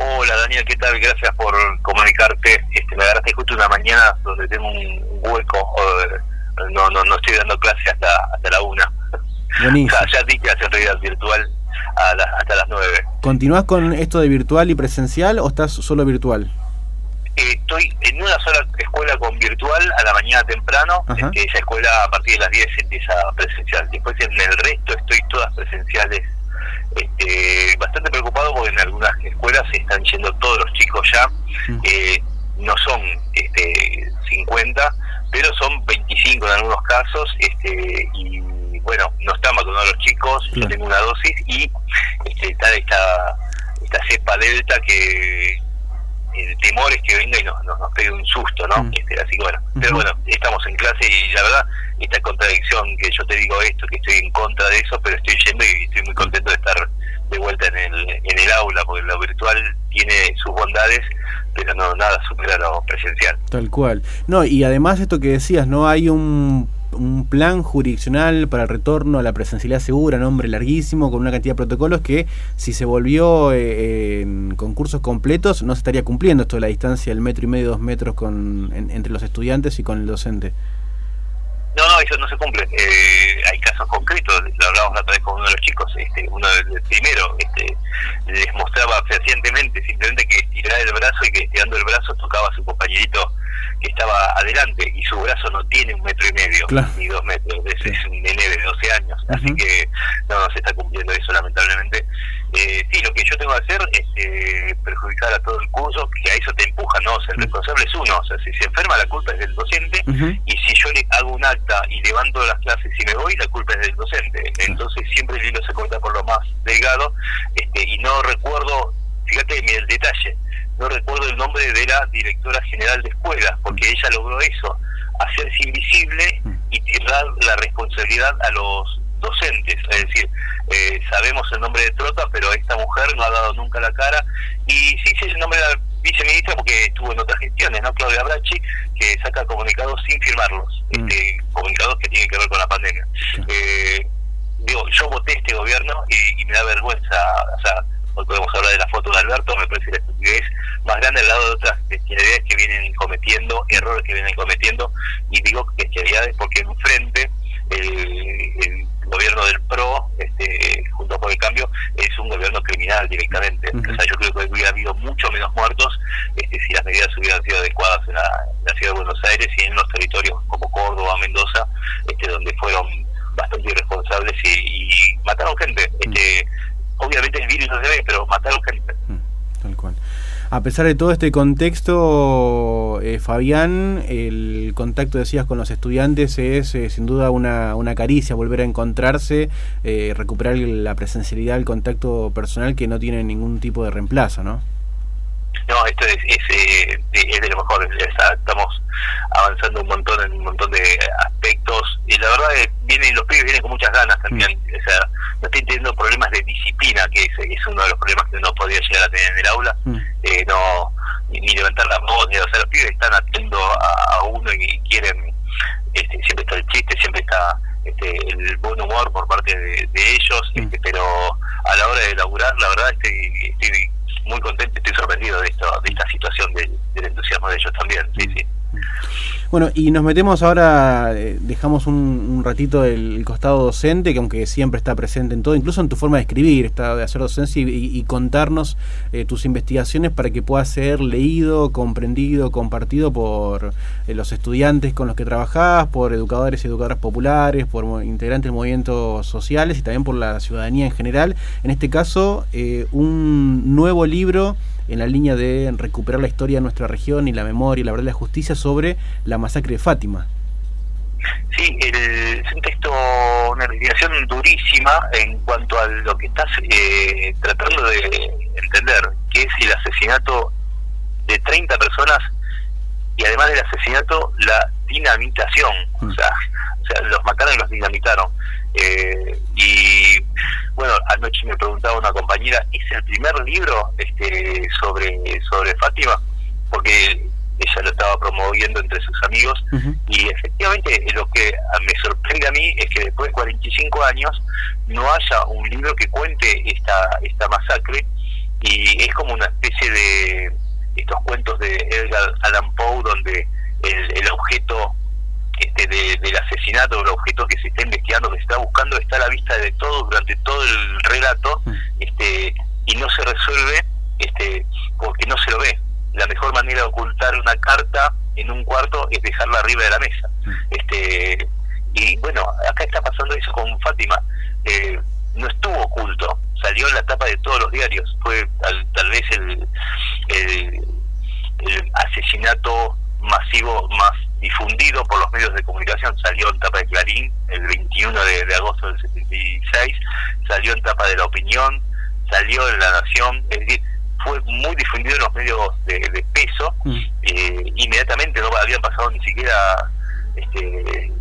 Hola Daniel, ¿qué tal? Gracias por comunicarte. Este, me agarraste justo una mañana donde tengo un hueco. no, no, no estoy dando clase hasta, hasta la una. Buenísimo. ya di clase en realidad virtual hasta las nueve. ¿Continúas con esto de virtual y presencial o estás solo virtual? Eh, estoy en una sola escuela con virtual a la mañana temprano. Este, esa escuela a partir de las 10 empieza presencial. Después en el resto estoy todas presenciales. Este, bastante preocupado porque en algunas escuelas se están yendo todos los chicos ya. No son este, 50, pero son 25 en algunos casos. Este, y bueno, no están vacunados los chicos, yo tengo una dosis y este, está esta, esta cepa delta que el temor es que venga y nos, nos, pegue un susto, ¿no? Mm. Este, así que bueno, pero bueno, estamos en clase y la verdad, esta contradicción que yo te digo esto, que estoy en contra de eso, pero estoy yendo y estoy muy contento de estar de vuelta en el, en el aula, porque lo virtual tiene sus bondades, pero no nada supera lo presencial. Tal cual. No, y además esto que decías, no hay un un plan jurisdiccional para el retorno a la presencialidad segura, nombre larguísimo, con una cantidad de protocolos que si se volvió eh, en concursos completos no se estaría cumpliendo esto de la distancia del metro y medio, dos metros con, entre los estudiantes y con el docente. No, no, eso no se cumple. Eh, casos concretos, lo hablábamos la otra vez con uno de los chicos, este, uno del primero, este, les mostraba fehacientemente simplemente que estiraba el brazo y que estirando el brazo tocaba a su compañerito que estaba adelante y su brazo no tiene un metro y medio ni dos metros, ese es un nene de 12 años, así que no, no se está cumpliendo eso lamentablemente. Eh, sí, lo hacer es eh, perjudicar a todo el curso, que a eso te empuja, ¿no? O sea, el responsable es uno, o sea, si se enferma la culpa es del docente y si yo le hago un acta y levanto las clases y me voy, la culpa es del docente. Entonces siempre el hilo se corta por lo más delgado este, y no recuerdo, fíjate el detalle, no recuerdo el nombre de la directora general de escuelas, porque ella logró eso, hacerse invisible y tirar la responsabilidad a los docentes. Es decir, eh, sabemos el nombre de Trota, pero esta mujer no ha dado nunca la cara. Y sí sé el nombre de la viceministra porque estuvo en otras gestiones, ¿no? Claudia Brachi, que saca comunicados sin firmarlos, mm. este, comunicados que tienen que ver con la pandemia. Eh, digo, yo voté este gobierno y, y me da vergüenza, o sea, hoy podemos hablar de la foto de Alberto, me parece la estupidez más grande al lado de otras bestialidades que vienen cometiendo, errores que vienen cometiendo, y digo bestialidades porque enfrente gobierno del PRO, este, junto con el cambio, es un gobierno criminal directamente. O sea, yo creo que hubiera habido mucho menos muertos este, si las medidas hubieran sido adecuadas en la, ciudad de Buenos Aires y en los territorios como Córdoba, Mendoza, este, donde fueron bastante irresponsables y, mataron gente. Este, obviamente el virus no se ve, pero mataron gente. A pesar de todo este contexto, eh, Fabián, el contacto, decías, con los estudiantes es eh, sin duda una, una, caricia, volver a encontrarse, eh, recuperar la presencialidad, el contacto personal que no tiene ningún tipo de reemplazo, ¿no? No, esto es, es, es de lo mejor, estamos avanzando un montón en un montón de aspectos y la verdad es, vienen los pibes vienen con muchas ganas también, mm. o sea, no estoy teniendo problemas de disciplina, que es, uno de los problemas que uno podría llegar a tener en el aula, mm. eh, no ni, levantar la voz, ni, o sea, los pibes están atentos a, uno y quieren, este, siempre está el chiste, siempre está este, el buen humor por parte de, ellos, mm. este, pero a la hora de laburar, la verdad estoy, estoy muy contento, estoy sorprendido de, esto, de esta situación del, del entusiasmo de ellos también, sí, sí. Bueno, y nos metemos ahora, eh, dejamos un, ratito el, costado docente, que aunque siempre está presente en todo, incluso en tu forma de escribir, está de hacer docencia y, contarnos eh, tus investigaciones para que pueda ser leído, comprendido, compartido por eh, los estudiantes con los que trabajás, por educadores y educadoras populares, por integrantes de movimientos sociales y también por la ciudadanía en general. En este caso, un nuevo libro en la línea de recuperar la historia de nuestra región y la memoria y la verdad y la justicia sobre la masacre de Fátima. Sí, es un texto, una investigación durísima en cuanto a lo que estás eh, tratando de entender, que es el asesinato de 30 personas y además del asesinato, la dinamitación. O, mm. sea, o sea, los mataron y los dinamitaron. Eh, y bueno, anoche me preguntaba una compañera, ¿es el primer libro este, sobre, sobre Fátima? Porque ella lo estaba promoviendo entre sus amigos. Y efectivamente lo que me sorprende a mí es que después de 45 años no haya un libro que cuente esta, esta masacre. Y es como una especie de estos cuentos de Edgar Allan Poe donde el, objeto este, del asesinato, el objeto que se está investigando, que se está buscando, está a la vista de todos durante todo el relato mm. este, y no se resuelve este, porque no se lo ve. La mejor manera de ocultar una carta en un cuarto es dejarla arriba de la mesa. Mm. Este, y bueno, acá está pasando eso con Fátima. Eh, no estuvo oculto, salió en la tapa de todos los diarios. Fue tal, vez el, el, asesinato masivo más difundido por los medios de comunicación. Salió en tapa de Clarín el 21 de, agosto del 76, salió en tapa de La Opinión, salió en La Nación, es decir, fue muy difundido en los medios de, peso. Mm. Eh, inmediatamente no habían pasado ni siquiera este,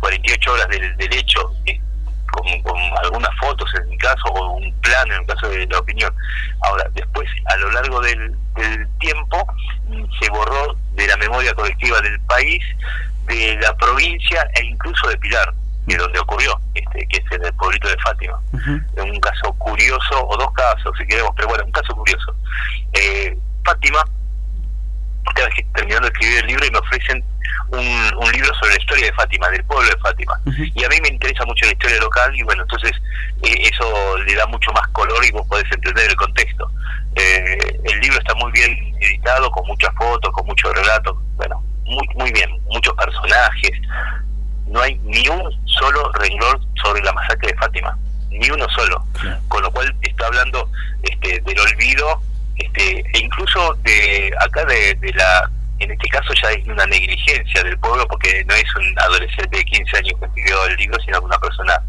48 horas del, del hecho. Eh, con, algunas fotos en mi caso, o un plan en el caso de la opinión. Ahora, después, a lo largo del, tiempo, se borró de la memoria colectiva del país, de la provincia e incluso de Pilar, de donde ocurrió, este, que es en el pueblito de Fátima. Es un caso curioso, o dos casos si queremos, pero bueno, un caso curioso. Eh, Fátima, terminando de escribir el libro y me ofrecen un, libro sobre la historia de Fátima, del pueblo de Fátima. Y a mí me interesa mucho la historia local y bueno, entonces eh, eso le da mucho más color y vos podés entender el contexto. Eh, el libro está muy bien editado, con muchas fotos, con muchos relatos, bueno, muy, muy bien, muchos personajes. No hay ni un solo renglón sobre la masacre de Fátima, ni uno solo. Con lo cual está hablando este, del olvido este, e incluso de acá de la en este caso ya hay una negligencia del pueblo porque no es un adolescente de 15 años que escribió el libro, sino una persona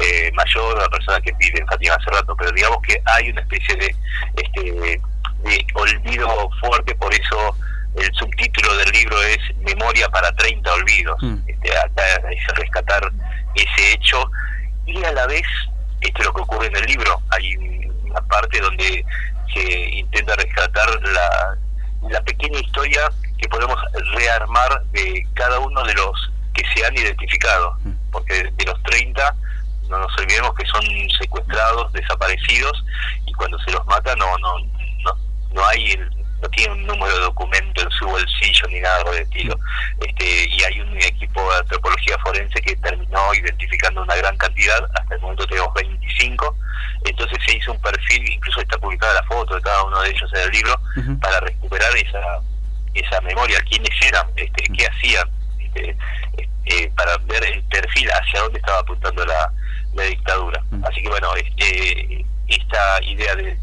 eh, mayor, una persona que vive en Fátima hace rato, pero digamos que hay una especie de, este, de olvido fuerte, por eso el subtítulo del libro es Memoria para 30 olvidos. Mm. Este, acá es rescatar ese hecho y a la vez, esto es lo que ocurre en el libro, hay una parte donde se intenta rescatar la, la pequeña historia que podemos rearmar de cada uno de los que se han identificado, mm. porque de los 30 no nos olvidemos que son secuestrados, desaparecidos y cuando se los mata no no no, no hay no tiene un número de documento en su bolsillo ni nada de estilo. Este, y hay un equipo de antropología forense que terminó identificando una gran cantidad, hasta el momento tenemos 25, entonces se hizo un perfil, incluso está publicada la foto de cada uno de ellos en el libro, para recuperar esa esa memoria, quiénes eran, este, qué hacían, este, este, para ver el perfil hacia dónde estaba apuntando la, dictadura. Mm. Así que bueno, este, esta idea del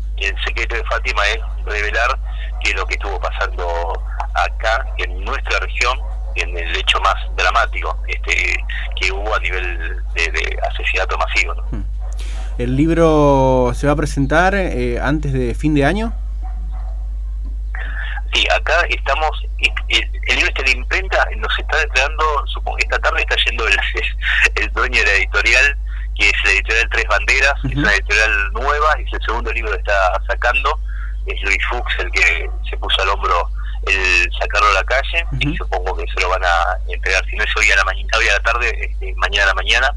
secreto de Fátima es revelar que lo que estuvo pasando acá, en nuestra región, en el hecho más dramático este, que hubo a nivel de, asesinato masivo. Mm. ¿El libro se va a presentar eh, antes de fin de año? Sí, acá estamos, el, libro este de imprenta nos está entregando, supongo esta tarde está yendo el, el dueño de la editorial, que es la editorial Tres Banderas, es una editorial nueva, es el segundo libro que está sacando, es Luis Fuchs el que se puso al hombro el sacarlo a la calle, y supongo que se lo van a entregar, si no es hoy a la mañana, hoy a la tarde, este, mañana a la mañana,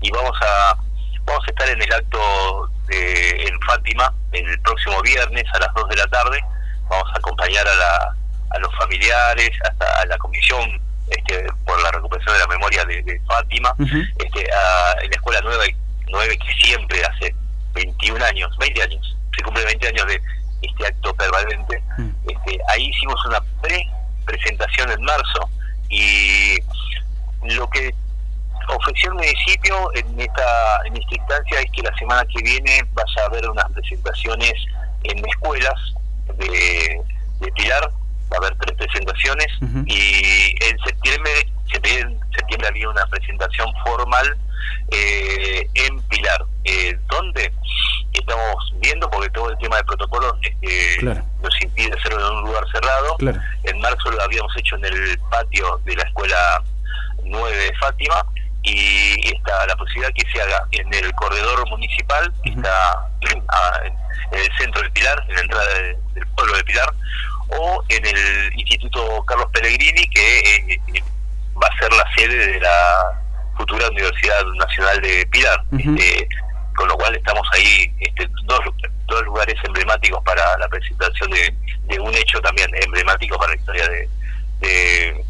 y vamos a vamos a estar en el acto de, en Fátima el próximo viernes a las 2 de la tarde, vamos a acompañar a, la, a los familiares, hasta a la comisión este, por la recuperación de la memoria de, Fátima, este, a, la escuela nueva, nueve que siempre hace 21 años, 20 años, se cumple 20 años de este acto permanente. Este, ahí hicimos una pre-presentación en marzo y lo que ofreció el municipio en esta, en esta instancia es que la semana que viene vaya a haber unas presentaciones en escuelas de, de Pilar, va a haber tres presentaciones y en septiembre, septiembre, había una presentación formal eh, en Pilar. Eh, ¿Dónde? Estamos viendo porque todo el tema de protocolo este, nos impide hacerlo en un lugar cerrado. En marzo lo habíamos hecho en el patio de la escuela 9 de Fátima y está la posibilidad que se haga en el corredor municipal, que está en, el centro del Pilar, en la entrada del pueblo de Pilar, o en el Instituto Carlos Pellegrini, que eh, eh, va a ser la sede de la futura Universidad Nacional de Pilar. Este, con lo cual estamos ahí, este, dos, dos lugares emblemáticos para la presentación de, de un hecho también emblemático para la historia de, de,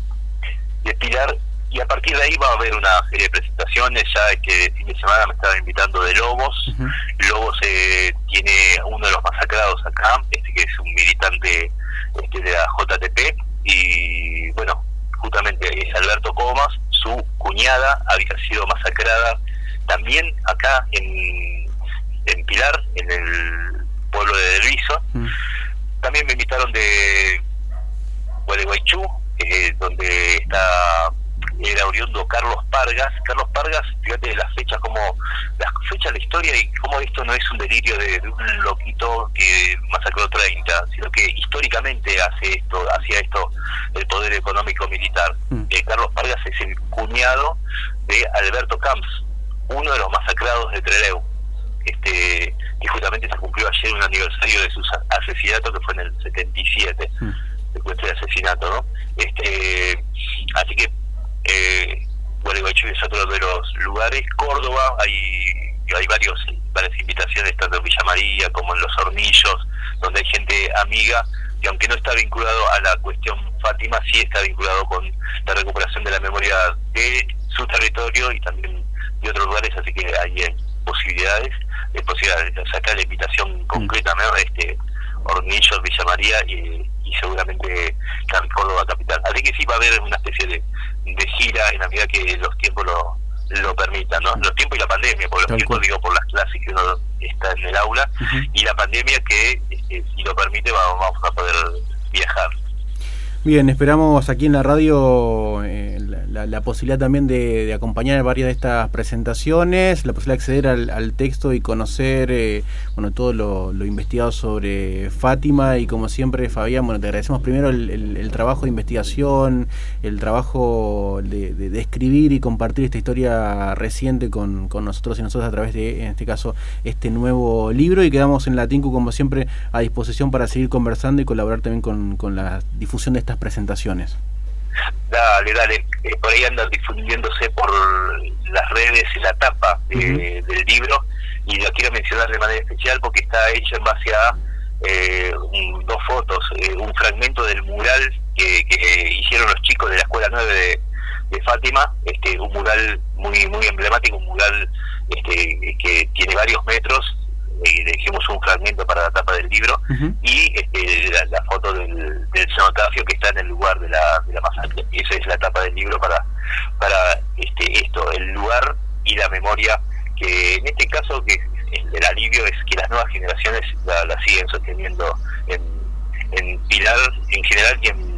de Pilar y a partir de ahí va a haber una serie de presentaciones, ya este fin de semana me estaban invitando de Lobos, Lobos eh, tiene uno de los masacrados acá, este que es un militante este, de la JTP, y bueno, justamente es Alberto Comas, su cuñada había sido masacrada también acá en, en Pilar, en el pueblo de Delviso. También me invitaron de Gualeguaychú, eh, donde está era oriundo Carlos Pargas. Carlos Pargas, fíjate las fechas, como las fechas de la historia y cómo esto no es un delirio de, un loquito que masacró 30, sino que históricamente hace esto, hacía esto el poder económico militar. Mm. Eh, Carlos Pargas es el cuñado de Alberto Camps, uno de los masacrados de Trelew. Este, que justamente se cumplió ayer un aniversario de su asesinato que fue en el 77, mm. de asesinato, ¿no? Este, así que eh, Gualeguaychú es otro de los lugares, Córdoba, hay, hay varios, varias invitaciones, tanto en Villa María como en Los Hornillos, donde hay gente amiga, que aunque no está vinculado a la cuestión Fátima, sí está vinculado con la recuperación de la memoria de su territorio y también de otros lugares, así que hay posibilidades, de posibilidades de sacar la invitación mm. concreta, este Hornillos, Villa María y, y seguramente Córdoba Capital. Sí va a haber una especie de, de gira en la medida que los tiempos lo, lo permitan, ¿no? Los tiempos y la pandemia, por los tiempos digo por las clases que uno está en el aula, y la pandemia que, este, si lo permite, vamos a poder viajar. Bien, esperamos aquí en la radio eh, la, posibilidad también de, acompañar varias de estas presentaciones, la posibilidad de acceder al, texto y conocer eh, bueno todo lo, investigado sobre Fátima y como siempre Fabián, bueno te agradecemos primero el, trabajo de investigación, el trabajo de, escribir y compartir esta historia reciente con, nosotros y nosotros a través de, en este caso, este nuevo libro. Y quedamos en la TINCU como siempre a disposición para seguir conversando y colaborar también con, con la difusión de estas presentaciones. Dale, dale. Eh, por ahí anda difundiéndose por las redes la tapa del libro y lo quiero mencionar de manera especial porque está hecho en base a eh, dos fotos, eh, un fragmento del mural que, hicieron los chicos de la Escuela 9 de, Fátima, este, un mural muy muy emblemático, un mural este, que tiene varios metros y le dijimos un fragmento para la tapa del libro y este, la, foto del, del, cenotafio que está en el lugar de la, de la masacre. Y esa es la tapa del libro para, para este, esto, el lugar y la memoria, que en este caso que el, alivio es que las nuevas generaciones la, siguen sosteniendo en, en Pilar en general y en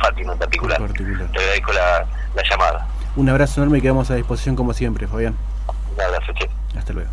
Fátima en particular. Te agradezco la, la llamada. Un abrazo enorme y quedamos a disposición como siempre, Fabián. Un abrazo, che. Hasta luego.